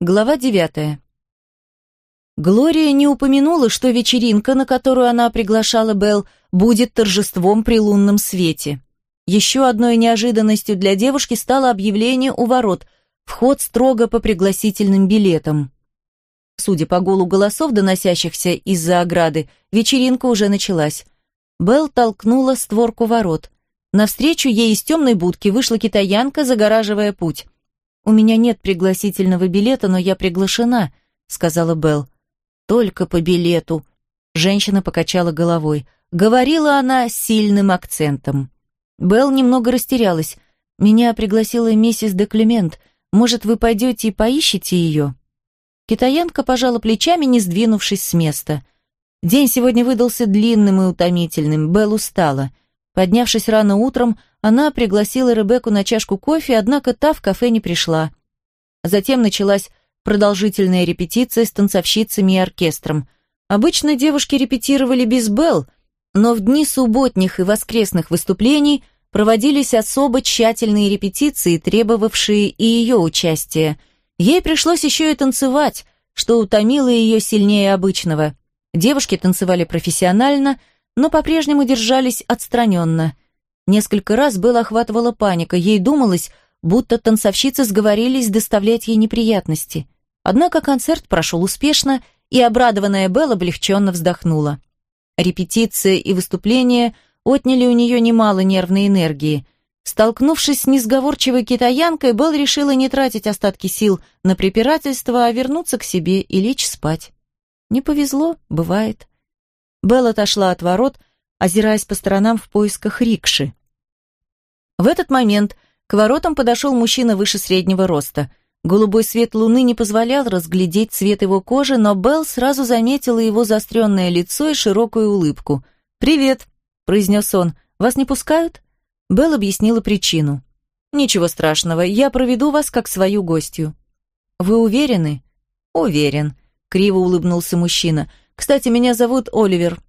Глава девятая. Глория не упомянула, что вечеринка, на которую она приглашала Белл, будет торжеством при лунном свете. Еще одной неожиданностью для девушки стало объявление у ворот «Вход строго по пригласительным билетам». Судя по гулу голосов, доносящихся из-за ограды, вечеринка уже началась. Белл толкнула створку ворот. Навстречу ей из темной будки вышла китаянка, загораживая путь. «У меня нет пригласительного билета, но я приглашена», — сказала Белл. «Только по билету». Женщина покачала головой. Говорила она сильным акцентом. Белл немного растерялась. «Меня пригласила миссис де Клемент. Может, вы пойдете и поищете ее?» Китаянка пожала плечами, не сдвинувшись с места. День сегодня выдался длинным и утомительным. Белл устала. Поднявшись рано утром, она пригласила Ребекку на чашку кофе, однако та в кафе не пришла. Затем началась продолжительная репетиция с танцовщицами и оркестром. Обычно девушки репетировали без Белл, но в дни субботних и воскресных выступлений проводились особо тщательные репетиции, требовавшие и ее участия. Ей пришлось еще и танцевать, что утомило ее сильнее обычного. Девушки танцевали профессионально, но по-прежнему держались отстраненно. Несколько раз было охватывала паника, ей думалось, будто танцовщицы сговорились доставлять ей неприятности. Однако концерт прошел успешно, и обрадованная Белла облегченно вздохнула. Репетиция и выступления отняли у нее немало нервной энергии. Столкнувшись с несговорчивой китаянкой, Белл решила не тратить остатки сил на препирательство, а вернуться к себе и лечь спать. Не повезло, бывает. Белл отошла от ворот, озираясь по сторонам в поисках рикши. В этот момент к воротам подошел мужчина выше среднего роста. Голубой свет луны не позволял разглядеть цвет его кожи, но Белл сразу заметила его заостренное лицо и широкую улыбку. «Привет», — произнес он, — «вас не пускают?» Белл объяснила причину. «Ничего страшного, я проведу вас как свою гостью». «Вы уверены?» «Уверен», — криво улыбнулся мужчина. «Кстати, меня зовут Оливер».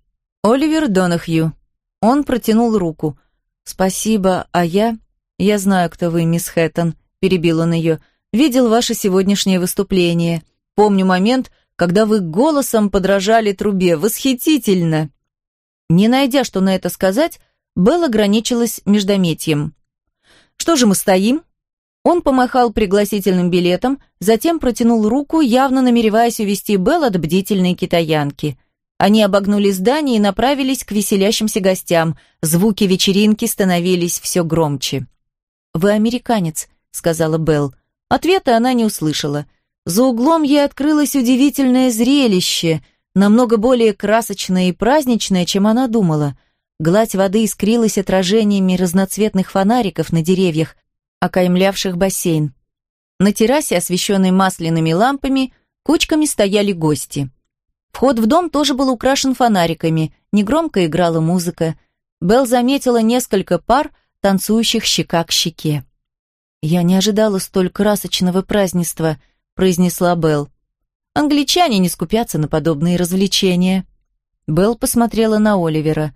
«Оливер Донахью». Он протянул руку. «Спасибо, а я...» «Я знаю, кто вы, мисс Хэттон», — перебил он ее. Видел ваше сегодняшнее выступление. Помню момент, когда вы голосом подражали трубе. Восхитительно!» Не найдя, что на это сказать, Белл ограничилась междометием. «Что же мы стоим?» Он помахал пригласительным билетом, затем протянул руку, явно намереваясь увести Белл от бдительной китаянки. Они обогнули здание и направились к веселящимся гостям. Звуки вечеринки становились все громче. «Вы американец», — сказала Белл. Ответа она не услышала. За углом ей открылось удивительное зрелище, намного более красочное и праздничное, чем она думала. Гладь воды искрилась отражениями разноцветных фонариков на деревьях, окаймлявших бассейн. На террасе, освещенной масляными лампами, кучками стояли гости. Вход в дом тоже был украшен фонариками, негромко играла музыка. Белл заметила несколько пар, танцующих щека к щеке. «Я не ожидала столь красочного празднества», — произнесла Белл. «Англичане не скупятся на подобные развлечения». Белл посмотрела на Оливера.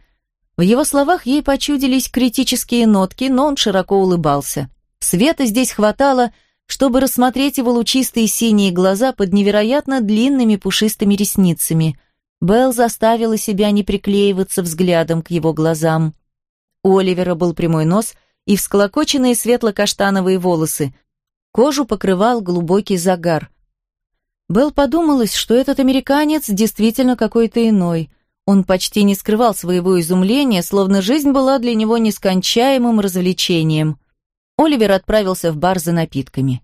В его словах ей почудились критические нотки, но он широко улыбался. Света здесь хватало, чтобы рассмотреть его лучистые синие глаза под невероятно длинными пушистыми ресницами. Белл заставила себя не приклеиваться взглядом к его глазам. У Оливера был прямой нос — и всклокоченные светло-каштановые волосы. Кожу покрывал глубокий загар. Белл подумалось, что этот американец действительно какой-то иной. Он почти не скрывал своего изумления, словно жизнь была для него нескончаемым развлечением. Оливер отправился в бар за напитками.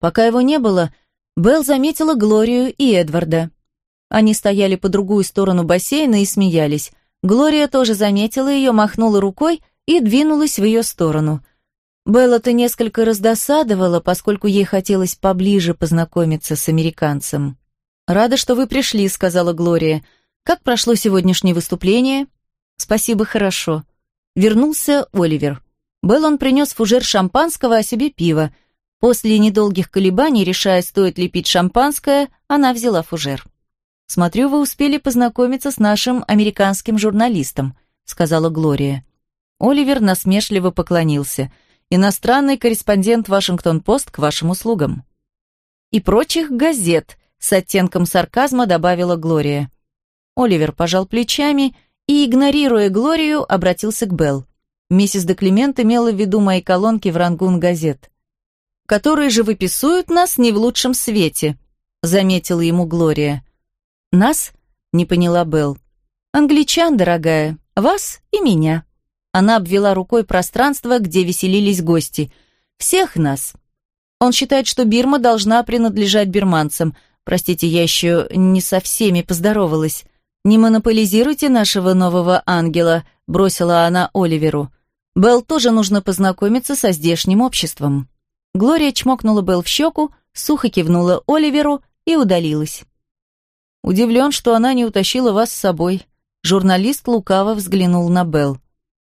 Пока его не было, Белл заметила Глорию и Эдварда. Они стояли по другую сторону бассейна и смеялись. Глория тоже заметила ее, махнула рукой и двинулась в ее сторону. Белла-то несколько раздосадовала, поскольку ей хотелось поближе познакомиться с американцем. «Рада, что вы пришли», — сказала Глория. «Как прошло сегодняшнее выступление?» «Спасибо, хорошо». Вернулся Оливер. Беллон принес фужер шампанского, а себе пиво. После недолгих колебаний, решая, стоит ли пить шампанское, она взяла фужер. «Смотрю, вы успели познакомиться с нашим американским журналистом», — сказала Глория. Оливер насмешливо поклонился. «Иностранный корреспондент Вашингтон-Пост к вашим услугам». и прочих газет, с оттенком сарказма добавила Глория. Оливер пожал плечами и, игнорируя Глорию, обратился к Белл. Миссис де Климент имела в виду мои колонки в рангун газет, которые же выписуют нас не в лучшем свете, заметила ему Глория. Нас? Не поняла Белл. Англичан, дорогая, вас и меня. Она обвела рукой пространство, где веселились гости. Всех нас. Он считает, что Бирма должна принадлежать бирманцам. Простите, я еще не со всеми поздоровалась. Не монополизируйте нашего нового ангела, бросила она Оливеру. Белл тоже нужно познакомиться со здешним обществом. Глория чмокнула Белл в щеку, сухо кивнула Оливеру и удалилась. Удивлен, что она не утащила вас с собой. Журналист лукаво взглянул на Белл.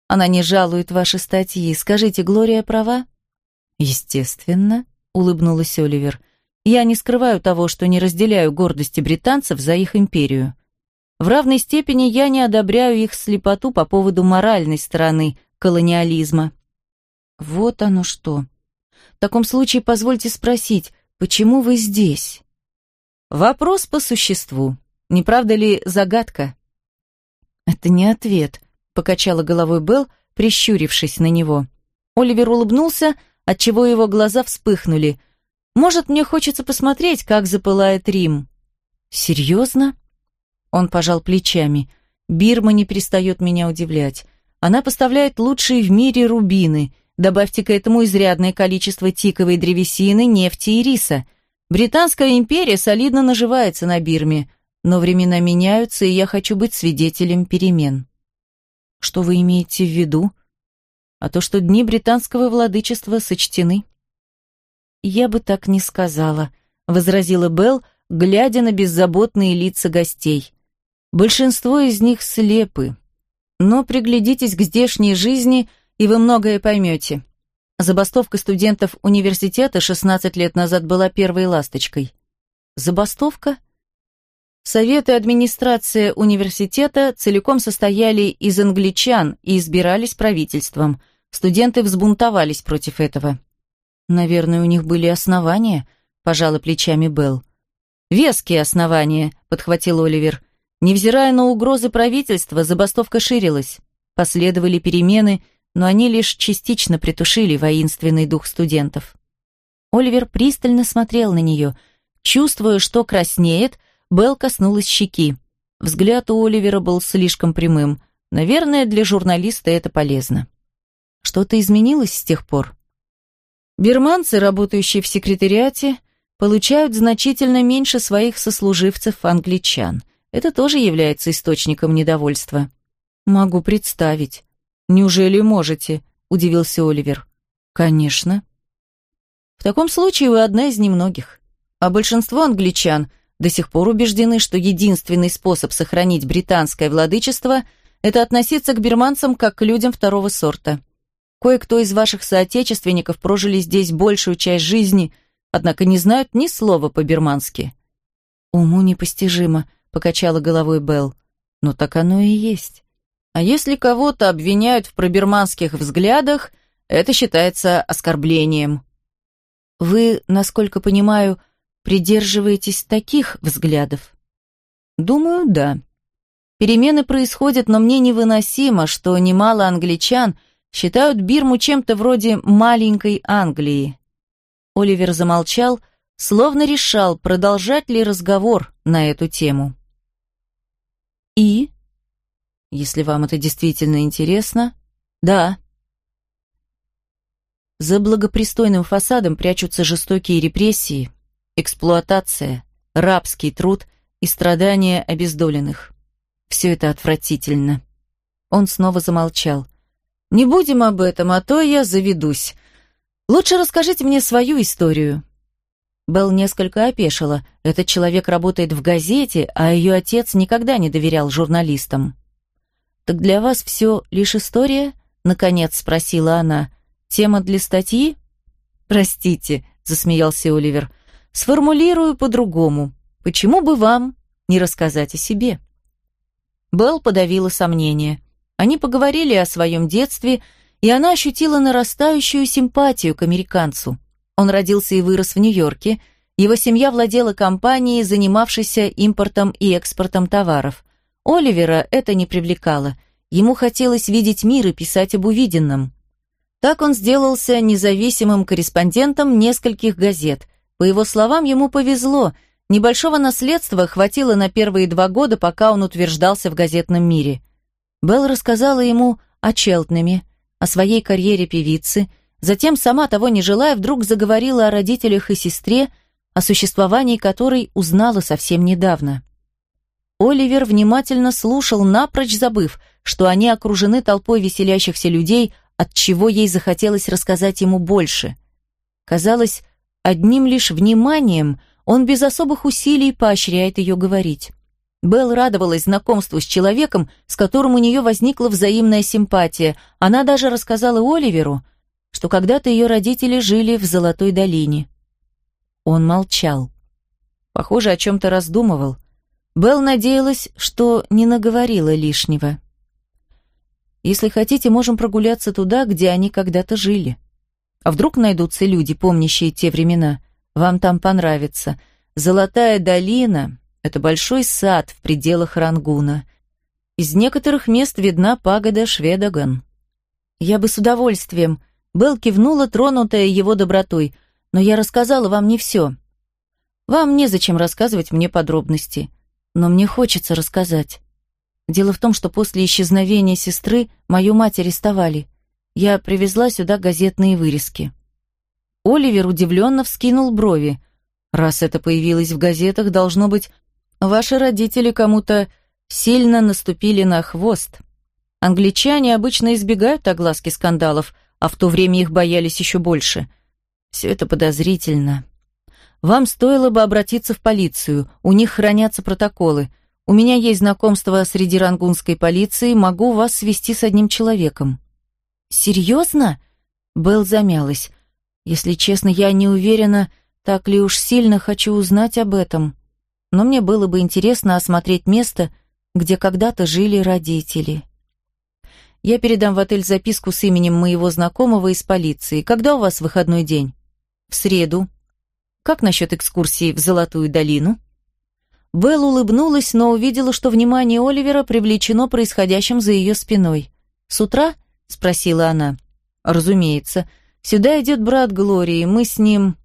Она не жалует ваши статьи. Скажите, Глория права? Естественно, улыбнулась Оливер. Я не скрываю того, что не разделяю гордости британцев за их империю. В равной степени я не одобряю их слепоту по поводу моральной стороны колониализма. Вот оно что. В таком случае позвольте спросить, почему вы здесь? Вопрос по существу. Не правда ли загадка? Это не ответ, покачала головой Белл, прищурившись на него. Оливер улыбнулся, отчего его глаза вспыхнули. Может, мне хочется посмотреть, как запылает Рим. Серьезно? Он пожал плечами. Бирма не перестает меня удивлять. Она поставляет лучшие в мире рубины. Добавьте к этому изрядное количество тиковой древесины, нефти и риса. Британская империя солидно наживается на Бирме, но времена меняются, и я хочу быть свидетелем перемен. Что вы имеете в виду? А то, что дни британского владычества сочтены. Я бы так не сказала, возразила Белл, глядя на беззаботные лица гостей. Большинство из них слепы. Но приглядитесь к здешней жизни, и вы многое поймете. Забастовка студентов университета 16 лет назад была первой ласточкой. Забастовка? Советы и администрация университета целиком состояли из англичан и избирались правительством. Студенты взбунтовались против этого. Наверное, у них были основания, пожала плечами Белл. Веские основания, подхватил Оливер. Невзирая на угрозы правительства, забастовка ширилась. Последовали перемены, но они лишь частично притушили воинственный дух студентов. Оливер пристально смотрел на нее. Чувствуя, что краснеет, Белл коснулась щеки. Взгляд у Оливера был слишком прямым. Наверное, для журналиста это полезно. Что-то изменилось с тех пор? Бирманцы, работающие в секретариате, получают значительно меньше своих сослуживцев-англичан – это тоже является источником недовольства. Могу представить. Неужели можете? Удивился Оливер. Конечно. В таком случае вы одна из немногих. А большинство англичан до сих пор убеждены, что единственный способ сохранить британское владычество – это относиться к бирманцам как к людям второго сорта. Кое-кто из ваших соотечественников прожили здесь большую часть жизни, однако не знают ни слова по-бирмански. Уму непостижимо, покачала головой Белл. Но так оно и есть. А если кого-то обвиняют в пробирманских взглядах, это считается оскорблением. Вы, насколько понимаю, придерживаетесь таких взглядов? Думаю, да. Перемены происходят, но мне невыносимо, что немало англичан считают Бирму чем-то вроде маленькой Англии. Оливер замолчал, словно решал, продолжать ли разговор на эту тему. И? Если вам это действительно интересно, да. За благопристойным фасадом прячутся жестокие репрессии, эксплуатация, рабский труд и страдания обездоленных. Все это отвратительно. Он снова замолчал. «Не будем об этом, а то я заведусь. Лучше расскажите мне свою историю». Белл несколько опешила. Этот человек работает в газете, а ее отец никогда не доверял журналистам. «Так для вас все лишь история?» — наконец спросила она. «Тема для статьи?» «Простите», — засмеялся Оливер. «Сформулирую по-другому. Почему бы вам не рассказать о себе?» Белл подавила сомнение. Они поговорили о своем детстве, и она ощутила нарастающую симпатию к американцу. Он родился и вырос в Нью-Йорке, Его семья владела компанией, занимавшейся импортом и экспортом товаров. Оливера это не привлекало. Ему хотелось видеть мир и писать об увиденном. Так он сделался независимым корреспондентом нескольких газет. По его словам, ему повезло. Небольшого наследства хватило на первые два года, пока он утверждался в газетном мире. Белл рассказала ему о Челтнеме, о своей карьере певицы, затем, сама того не желая, вдруг заговорила о родителях и сестре, о существовании которой узнала совсем недавно. Оливер внимательно слушал, напрочь забыв, что они окружены толпой веселящихся людей, от чего ей захотелось рассказать ему больше. Казалось, одним лишь вниманием он без особых усилий поощряет ее говорить. Белл радовалась знакомству с человеком, с которым у нее возникла взаимная симпатия. Она даже рассказала Оливеру, что когда-то ее родители жили в Золотой долине. Он молчал. Похоже, о чем-то раздумывал. Белл надеялась, что не наговорила лишнего. «Если хотите, можем прогуляться туда, где они когда-то жили. А вдруг найдутся люди, помнящие те времена? Вам там понравится. Золотая долина — это большой сад в пределах Рангуна. Из некоторых мест видна пагода Шведоган». «Я бы с удовольствием», — Белл кивнула, тронутая его добротой, но я рассказала вам не все. Вам незачем рассказывать мне подробности, но мне хочется рассказать. Дело в том, что после исчезновения сестры мою мать арестовали. Я привезла сюда газетные вырезки. Оливер удивленно вскинул брови. Раз это появилось в газетах, должно быть, ваши родители кому-то сильно наступили на хвост. Англичане обычно избегают огласки скандалов, а в то время их боялись еще больше – все это подозрительно. Вам стоило бы обратиться в полицию, у них хранятся протоколы. У меня есть знакомство среди рангунской полиции, могу вас свести с одним человеком». «Серьезно?» Белл замялась. «Если честно, я не уверена, так ли уж сильно хочу узнать об этом. Но мне было бы интересно осмотреть место, где когда-то жили родители». «Я передам в отель записку с именем моего знакомого из полиции. Когда у вас выходной день?» В среду. Как насчет экскурсии в Золотую долину? Белл улыбнулась, но увидела, что внимание Оливера привлечено происходящим за ее спиной. «С утра?» — спросила она. «Разумеется. Сюда идет брат Глории, мы с ним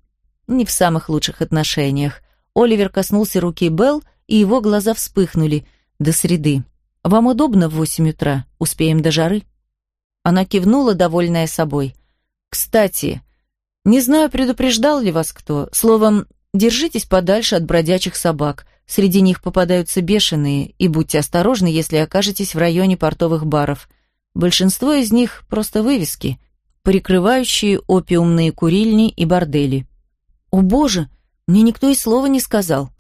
не в самых лучших отношениях». Оливер коснулся руки Белл, и его глаза вспыхнули. «До среды. Вам удобно в восемь утра? Успеем до жары?» Она кивнула, довольная собой. «Кстати, не знаю, предупреждал ли вас кто. Словом, держитесь подальше от бродячих собак. Среди них попадаются бешеные, и будьте осторожны, если окажетесь в районе портовых баров. Большинство из них просто вывески, прикрывающие опиумные курильни и бордели. О боже, мне никто и слова не сказал.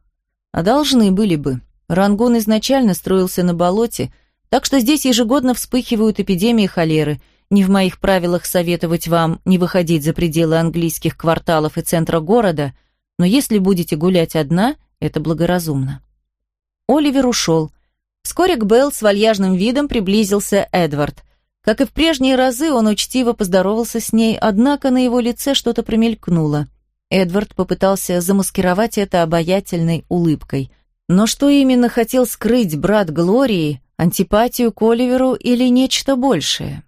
А должны были бы. Рангон изначально строился на болоте, так что здесь ежегодно вспыхивают эпидемии холеры – не в моих правилах советовать вам не выходить за пределы английских кварталов и центра города, но если будете гулять одна, это благоразумно. Оливер ушел. Вскоре к Белл с вальяжным видом приблизился Эдвард. Как и в прежние разы, он учтиво поздоровался с ней, однако на его лице что-то промелькнуло. Эдвард попытался замаскировать это обаятельной улыбкой. Но что именно хотел скрыть брат Глории, антипатию к Оливеру или нечто большее?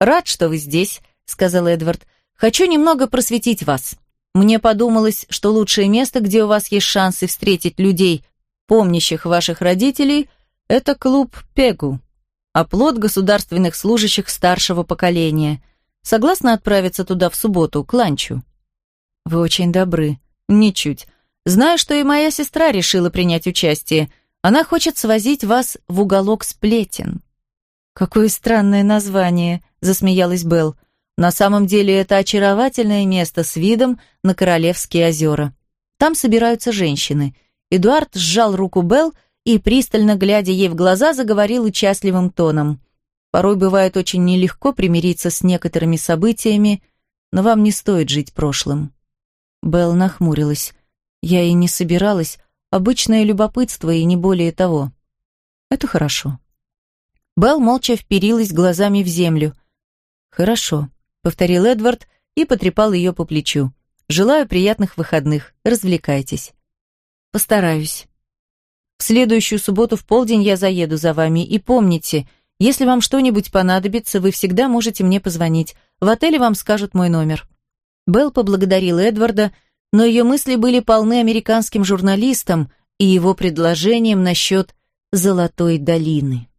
«Рад, что вы здесь», — сказал Эдвард. «Хочу немного просветить вас. Мне подумалось, что лучшее место, где у вас есть шансы встретить людей, помнящих ваших родителей, это клуб «Пегу», оплот государственных служащих старшего поколения. Согласна отправиться туда в субботу, к ланчу?» «Вы очень добры». «Ничуть. Знаю, что и моя сестра решила принять участие. Она хочет свозить вас в уголок сплетен». «Какое странное название», — засмеялась Белл. «На самом деле это очаровательное место с видом на Королевские озера. Там собираются женщины». Эдуард сжал руку Белл и, пристально глядя ей в глаза, заговорил участливым тоном. «Порой бывает очень нелегко примириться с некоторыми событиями, но вам не стоит жить прошлым». Белл нахмурилась. «Я и не собиралась. Обычное любопытство и не более того». «Это хорошо». Белл молча вперилась глазами в землю. «Хорошо», — повторил Эдвард и потрепал ее по плечу. Желаю приятных выходных. Развлекайтесь. Постараюсь. В следующую субботу в полдень я заеду за вами. И помните, если вам что-нибудь понадобится, вы всегда можете мне позвонить. В отеле вам скажут мой номер». Белл поблагодарил Эдварда, но ее мысли были полны американским журналистом и его предложением насчет «Золотой долины».